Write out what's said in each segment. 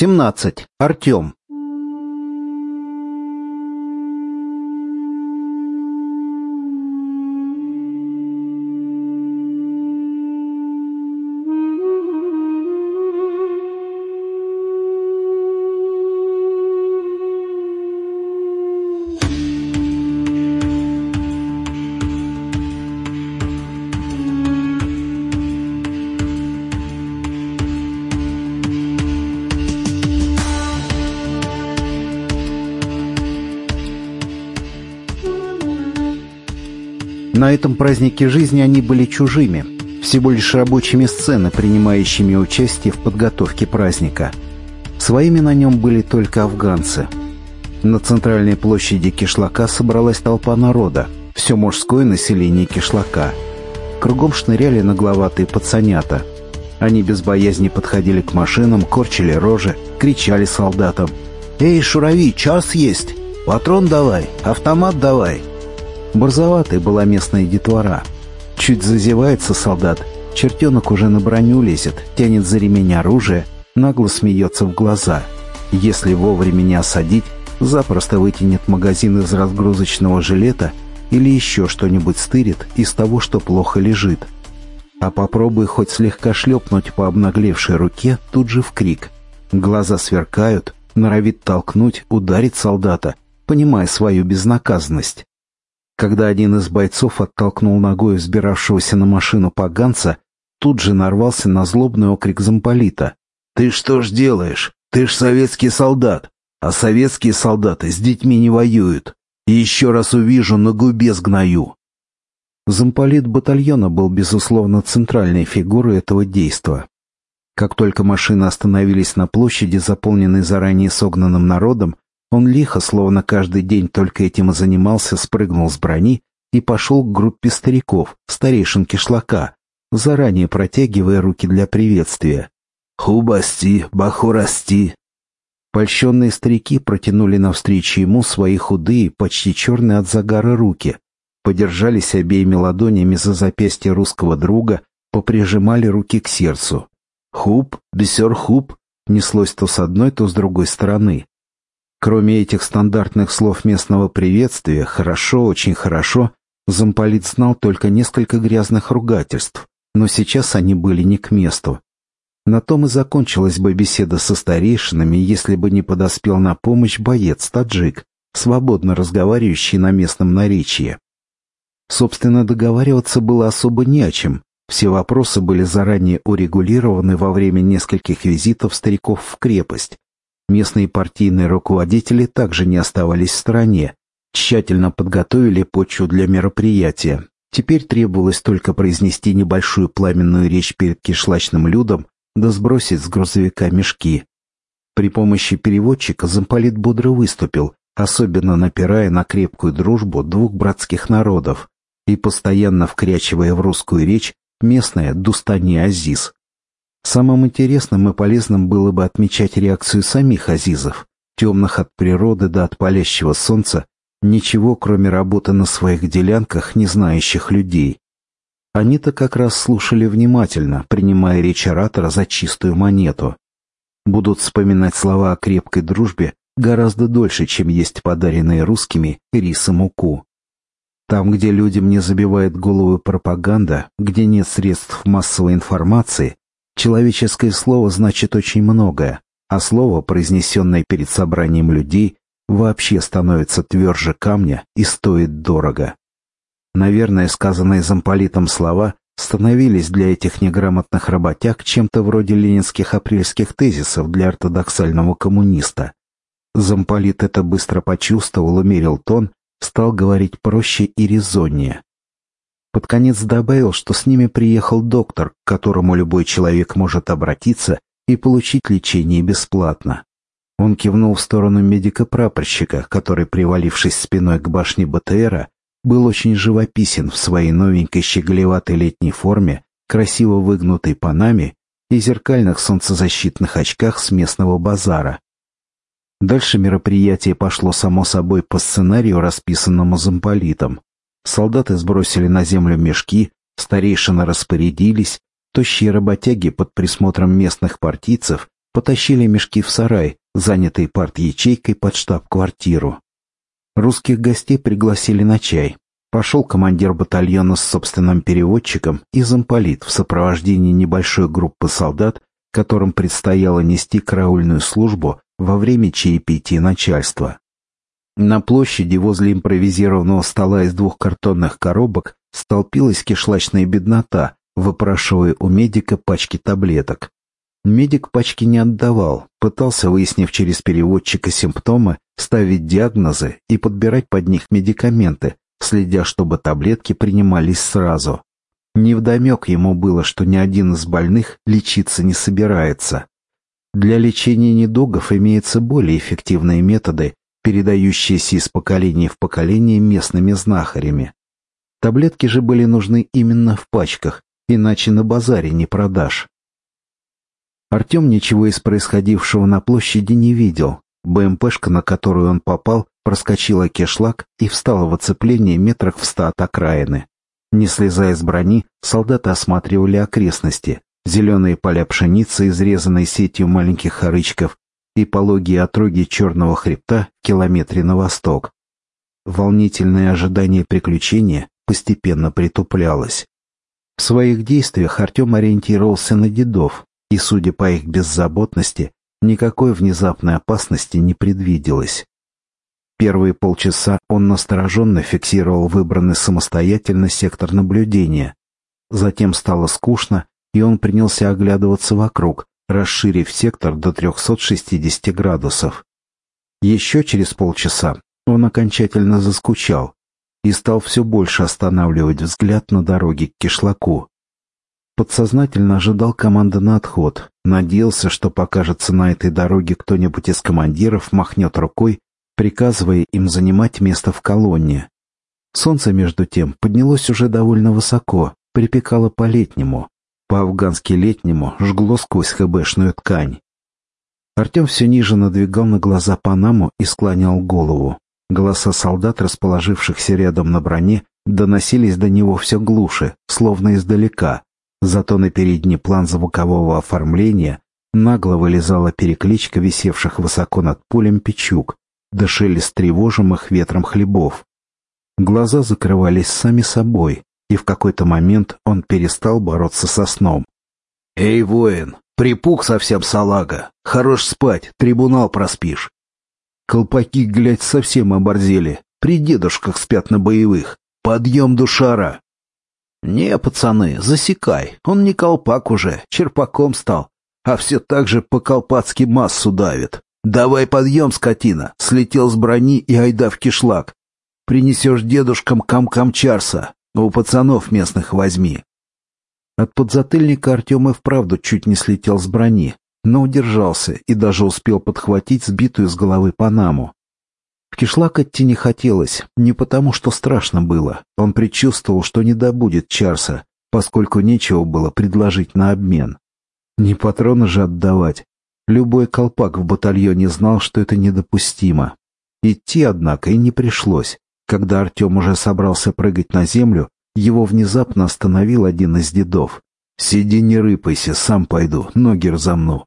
17. Артем. На этом празднике жизни они были чужими, всего лишь рабочими сцены, принимающими участие в подготовке праздника. Своими на нем были только афганцы. На центральной площади Кишлака собралась толпа народа, все мужское население Кишлака. Кругом шныряли нагловатые пацанята. Они без боязни подходили к машинам, корчили рожи, кричали солдатам. «Эй, шурави, час есть! Патрон давай, автомат давай!» Борзоватой была местная детвора. Чуть зазевается солдат, чертенок уже на броню лезет, тянет за ремень оружие, нагло смеется в глаза. Если вовремя не осадить, запросто вытянет магазин из разгрузочного жилета или еще что-нибудь стырит из того, что плохо лежит. А попробуй хоть слегка шлепнуть по обнаглевшей руке, тут же в крик. Глаза сверкают, норовит толкнуть, ударить солдата, понимая свою безнаказанность. Когда один из бойцов оттолкнул ногой взбиравшегося на машину поганца, тут же нарвался на злобный окрик замполита. «Ты что ж делаешь? Ты ж советский солдат, а советские солдаты с детьми не воюют. И еще раз увижу, на губе сгною». Замполит батальона был, безусловно, центральной фигурой этого действа. Как только машины остановились на площади, заполненной заранее согнанным народом, он лихо, словно каждый день только этим и занимался, спрыгнул с брони и пошел к группе стариков, старейшин кишлака, заранее протягивая руки для приветствия. «Хубасти, бахурасти!» Польщенные старики протянули навстречу ему свои худые, почти черные от загара руки, подержались обеими ладонями за запястье русского друга, поприжимали руки к сердцу. «Хуб, бисер хуб!» неслось то с одной, то с другой стороны. Кроме этих стандартных слов местного приветствия «хорошо», «очень хорошо», замполит знал только несколько грязных ругательств, но сейчас они были не к месту. На том и закончилась бы беседа со старейшинами, если бы не подоспел на помощь боец-таджик, свободно разговаривающий на местном наречии. Собственно, договариваться было особо не о чем. Все вопросы были заранее урегулированы во время нескольких визитов стариков в крепость, Местные партийные руководители также не оставались в стороне, тщательно подготовили почву для мероприятия. Теперь требовалось только произнести небольшую пламенную речь перед кишлачным людом, да сбросить с грузовика мешки. При помощи переводчика замполит бодро выступил, особенно напирая на крепкую дружбу двух братских народов и постоянно вкрячивая в русскую речь местное «Дустани Азиз». Самым интересным и полезным было бы отмечать реакцию самих азизов, темных от природы до от палящего солнца, ничего, кроме работы на своих делянках, не знающих людей. Они-то как раз слушали внимательно, принимая речь оратора за чистую монету. Будут вспоминать слова о крепкой дружбе гораздо дольше, чем есть подаренные русскими рис и муку. Там, где людям не забивает голову пропаганда, где нет средств массовой информации, Человеческое слово значит очень многое, а слово, произнесенное перед собранием людей, вообще становится тверже камня и стоит дорого. Наверное, сказанные замполитом слова становились для этих неграмотных работяг чем-то вроде ленинских апрельских тезисов для ортодоксального коммуниста. Замполит это быстро почувствовал, умерил тон, стал говорить проще и резоннее. Под конец добавил, что с ними приехал доктор, к которому любой человек может обратиться и получить лечение бесплатно. Он кивнул в сторону медика-прапорщика, который, привалившись спиной к башне БТРа, был очень живописен в своей новенькой щеголеватой летней форме, красиво выгнутой панаме и зеркальных солнцезащитных очках с местного базара. Дальше мероприятие пошло само собой по сценарию, расписанному замполитом. Солдаты сбросили на землю мешки, старейшины распорядились, тощие работяги под присмотром местных партийцев потащили мешки в сарай, занятый парт-ячейкой под штаб-квартиру. Русских гостей пригласили на чай. Пошел командир батальона с собственным переводчиком и замполит в сопровождении небольшой группы солдат, которым предстояло нести караульную службу во время чаепития начальства. На площади возле импровизированного стола из двух картонных коробок столпилась кишлачная беднота, выпрашивая у медика пачки таблеток. Медик пачки не отдавал, пытался, выяснив через переводчика симптомы, ставить диагнозы и подбирать под них медикаменты, следя, чтобы таблетки принимались сразу. Невдомек ему было, что ни один из больных лечиться не собирается. Для лечения недугов имеются более эффективные методы, передающиеся из поколения в поколение местными знахарями. Таблетки же были нужны именно в пачках, иначе на базаре не продашь. Артем ничего из происходившего на площади не видел. БМПшка, на которую он попал, проскочила кешлак и встала в оцепление метрах в ста от окраины. Не слезая с брони, солдаты осматривали окрестности, зеленые поля пшеницы, изрезанные сетью маленьких хорычков, и пологие отроги черного хребта в километре на восток. Волнительное ожидание приключения постепенно притуплялось. В своих действиях Артем ориентировался на дедов, и, судя по их беззаботности, никакой внезапной опасности не предвиделось. Первые полчаса он настороженно фиксировал выбранный самостоятельно сектор наблюдения. Затем стало скучно, и он принялся оглядываться вокруг, расширив сектор до 360 градусов. Еще через полчаса он окончательно заскучал и стал все больше останавливать взгляд на дороге к кишлаку. Подсознательно ожидал команды на отход, надеялся, что покажется на этой дороге кто-нибудь из командиров, махнет рукой приказывая им занимать место в колонне. Солнце, между тем, поднялось уже довольно высоко, припекало по-летнему, по-афгански летнему жгло сквозь хэбэшную ткань. Артем все ниже надвигал на глаза Панаму и склонял голову. Голоса солдат, расположившихся рядом на броне, доносились до него все глуше, словно издалека. Зато на передний план звукового оформления нагло вылезала перекличка висевших высоко над полем печук, да шелест тревожимых ветром хлебов. Глаза закрывались сами собой, и в какой-то момент он перестал бороться со сном. «Эй, воин, припух совсем салага. Хорош спать, трибунал проспишь». Колпаки, глядь, совсем оборзели. При дедушках спят на боевых. Подъем душара. «Не, пацаны, засекай. Он не колпак уже, черпаком стал. А все так же по-колпацки массу давит. «Давай подъем, скотина!» Слетел с брони и айда в кишлак. «Принесешь дедушкам кам-камчарса, у пацанов местных возьми». От подзатыльника Артем и вправду чуть не слетел с брони, но удержался и даже успел подхватить сбитую с головы Панаму. В кишлак идти не хотелось, не потому что страшно было. Он предчувствовал, что не добудет Чарса, поскольку нечего было предложить на обмен. Не патроны же отдавать, Любой колпак в батальоне знал, что это недопустимо. Идти, однако, и не пришлось. Когда Артем уже собрался прыгать на землю, его внезапно остановил один из дедов. «Сиди, не рыпайся, сам пойду, ноги разомну.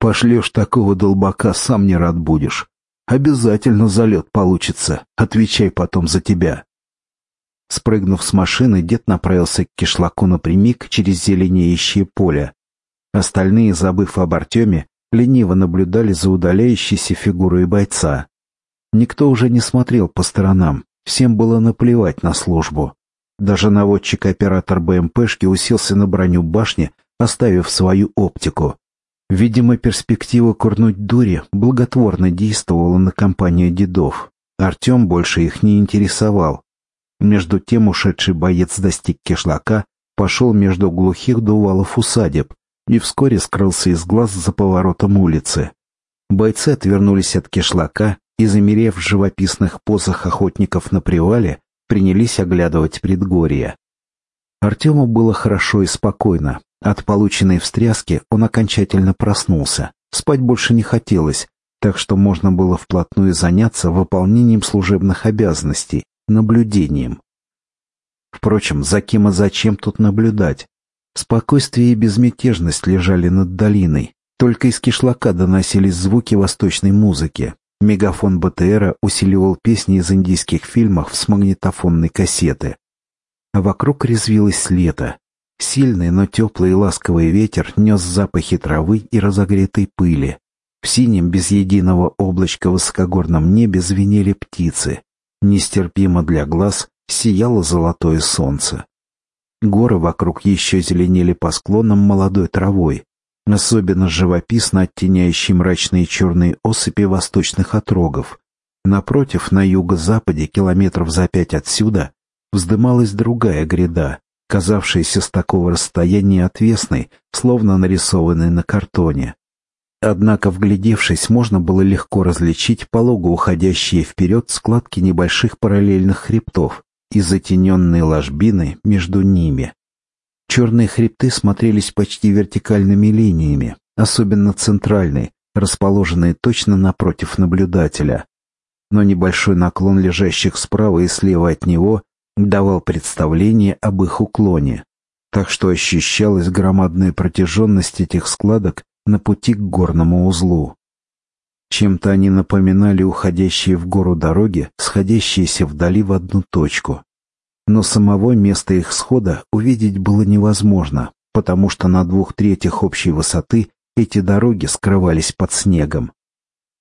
Пошлешь такого долбака, сам не рад будешь. Обязательно залет получится, отвечай потом за тебя». Спрыгнув с машины, дед направился к кишлаку напрямик через зеленеющее поле. Остальные, забыв об Артеме, лениво наблюдали за удаляющейся фигурой бойца. Никто уже не смотрел по сторонам, всем было наплевать на службу. Даже наводчик-оператор БМПшки уселся на броню башни, оставив свою оптику. Видимо, перспектива курнуть дури благотворно действовала на компанию дедов. Артем больше их не интересовал. Между тем ушедший боец достиг кишлака, пошел между глухих дувалов усадеб, и вскоре скрылся из глаз за поворотом улицы. Бойцы отвернулись от кишлака и, замерев в живописных позах охотников на привале, принялись оглядывать предгорье. Артему было хорошо и спокойно. От полученной встряски он окончательно проснулся. Спать больше не хотелось, так что можно было вплотную заняться выполнением служебных обязанностей, наблюдением. Впрочем, за кем и зачем тут наблюдать? Спокойствие и безмятежность лежали над долиной. Только из кишлака доносились звуки восточной музыки. Мегафон БТРа усиливал песни из индийских фильмов с магнитофонной кассеты. Вокруг резвилось лето. Сильный, но теплый и ласковый ветер нес запахи травы и разогретой пыли. В синем, без единого облачка высокогорном небе звенели птицы. Нестерпимо для глаз сияло золотое солнце. Горы вокруг еще зеленели по склонам молодой травой, особенно живописно оттеняющей мрачные черные осыпи восточных отрогов. Напротив, на юго-западе, километров за пять отсюда, вздымалась другая гряда, казавшаяся с такого расстояния отвесной, словно нарисованной на картоне. Однако, вглядевшись, можно было легко различить полого уходящие вперед складки небольших параллельных хребтов и затененные ложбины между ними. Черные хребты смотрелись почти вертикальными линиями, особенно центральный, расположенный точно напротив наблюдателя. Но небольшой наклон лежащих справа и слева от него давал представление об их уклоне, так что ощущалась громадная протяженность этих складок на пути к горному узлу. Чем-то они напоминали уходящие в гору дороги, сходящиеся вдали в одну точку. Но самого места их схода увидеть было невозможно, потому что на двух третьих общей высоты эти дороги скрывались под снегом.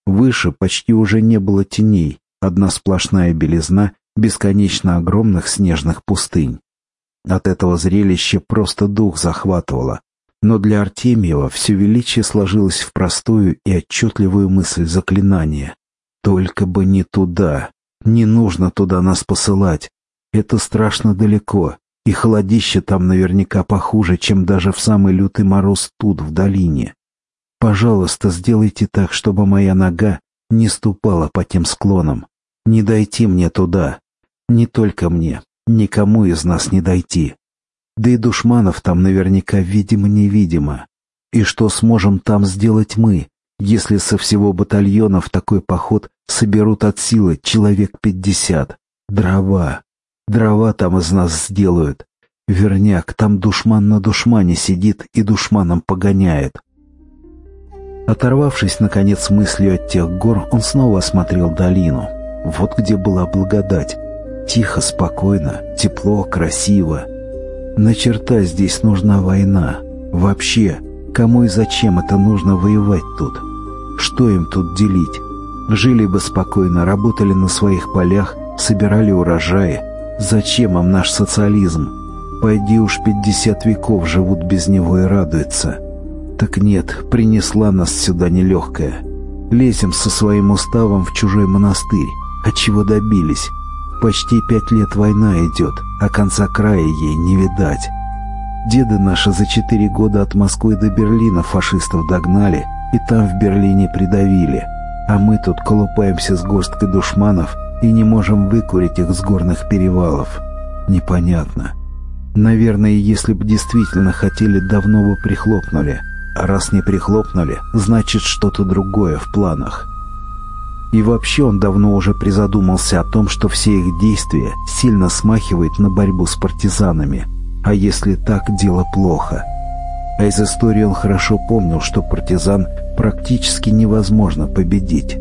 Выше почти уже не было теней, одна сплошная белизна бесконечно огромных снежных пустынь. От этого зрелища просто дух захватывало, но для Артемьева все величие сложилось в простую и отчетливую мысль заклинания. «Только бы не туда! Не нужно туда нас посылать! Это страшно далеко, и холодище там наверняка похуже, чем даже в самый лютый мороз тут, в долине. Пожалуйста, сделайте так, чтобы моя нога не ступала по тем склонам. Не дойти мне туда. Не только мне, никому из нас не дойти. Да и душманов там наверняка видимо-невидимо. И что сможем там сделать мы, если со всего батальона в такой поход соберут от силы человек пятьдесят? Дрова. Дрова там из нас сделают. Верняк, там душман на душмане сидит и душманом погоняет. Оторвавшись, наконец, мыслью от тех гор, он снова осмотрел долину. Вот где была благодать. Тихо, спокойно, тепло, красиво. На черта здесь нужна война. Вообще, кому и зачем это нужно воевать тут? Что им тут делить? Жили бы спокойно, работали на своих полях, собирали урожаи. Зачем им наш социализм? Пойди уж пятьдесят веков живут без него и радуются. Так нет, принесла нас сюда нелегкая. Лезем со своим уставом в чужой монастырь. А чего добились? Почти пять лет война идет, а конца края ей не видать. Деды наши за четыре года от Москвы до Берлина фашистов догнали и там в Берлине придавили. А мы тут колупаемся с горсткой душманов и не можем выкурить их с горных перевалов. Непонятно. Наверное, если бы действительно хотели, давно бы прихлопнули. А раз не прихлопнули, значит что-то другое в планах. И вообще он давно уже призадумался о том, что все их действия сильно смахивают на борьбу с партизанами. А если так, дело плохо. А из истории он хорошо помнил, что партизан практически невозможно победить.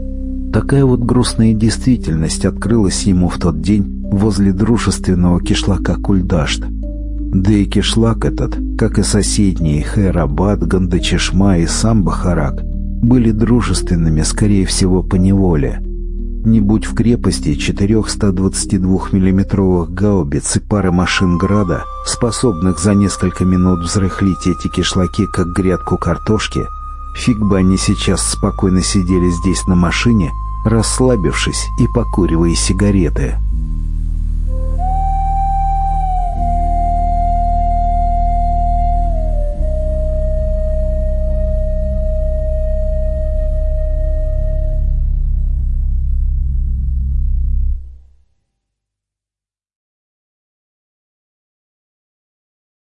Такая вот грустная действительность открылась ему в тот день возле дружественного кишлака Кульдашт. Да и кишлак этот, как и соседние Хайрабад, Гандачешма и сам Бахарак, были дружественными, скорее всего, по неволе. Не будь в крепости четырех 122 миллиметровых гаубиц и пары машин Града, способных за несколько минут взрыхлить эти кишлаки, как грядку картошки, фиг бы они сейчас спокойно сидели здесь на машине, расслабившись и покуривая сигареты.